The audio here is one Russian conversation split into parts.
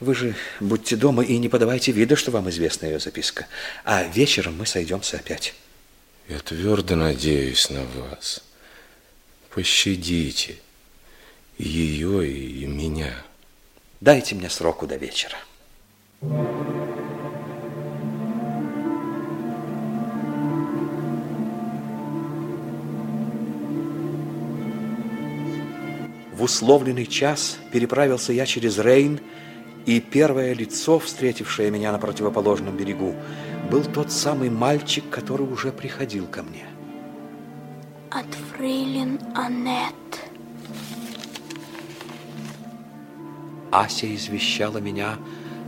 Вы же будьте дома и не подавайте вида, что вам известна ее записка. А вечером мы сойдемся опять. Я твердо надеюсь на вас. Пощадите ее и меня. Дайте мне сроку до вечера. В условленный час переправился я через Рейн, и первое лицо, встретившее меня на противоположном берегу, был тот самый мальчик, который уже приходил ко мне. От фрейлин Аннет. Ася извещала меня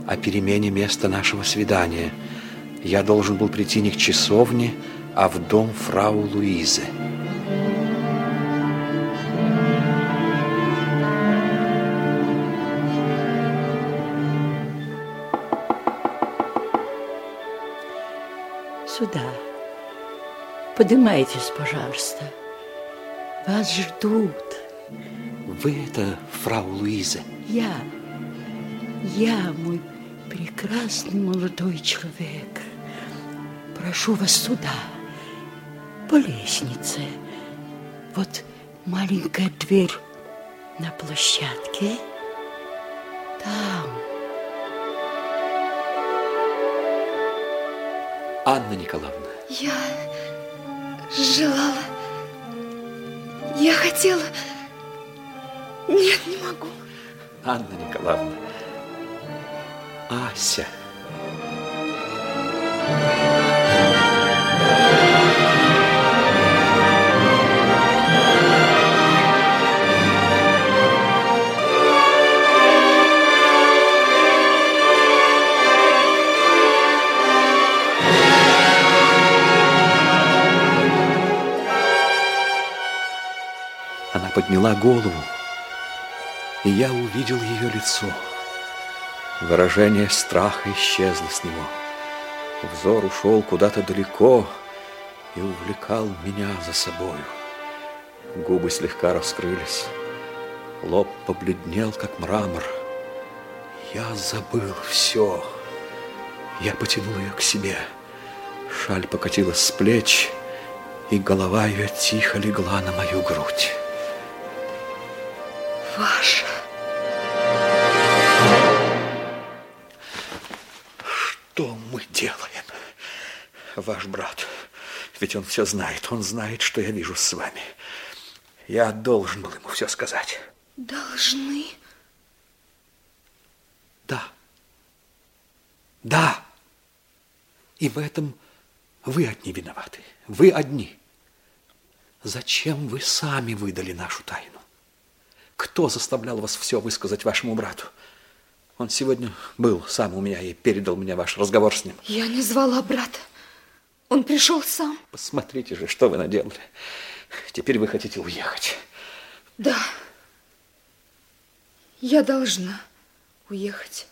о перемене места нашего свидания. Я должен был прийти не к часовне, а в дом фрау Луизы. Сюда. Поднимайтесь, пожалуйста. Вас ждут. Вы это фрау Луиза? Я. Я, мой прекрасный молодой человек. Прошу вас сюда, по лестнице. Вот маленькая дверь на площадке. Там. Анна Николаевна. Я желала... Я хотела... Нет, не могу. Анна Николаевна. Ася. Подняла голову, и я увидел ее лицо. Выражение страха исчезло с него. Взор ушел куда-то далеко и увлекал меня за собою. Губы слегка раскрылись, лоб побледнел, как мрамор. Я забыл все. Я потянул ее к себе. Шаль покатилась с плеч, и голова ее тихо легла на мою грудь. Ваша. Что мы делаем? Ваш брат, ведь он все знает. Он знает, что я вижу с вами. Я должен был ему все сказать. Должны? Да. Да. И в этом вы одни виноваты. Вы одни. Зачем вы сами выдали нашу тайну? Кто заставлял вас все высказать вашему брату? Он сегодня был сам у меня и передал мне ваш разговор с ним. Я не звала брата. Он пришел сам. Посмотрите же, что вы наделали. Теперь вы хотите уехать. Да. Я должна уехать.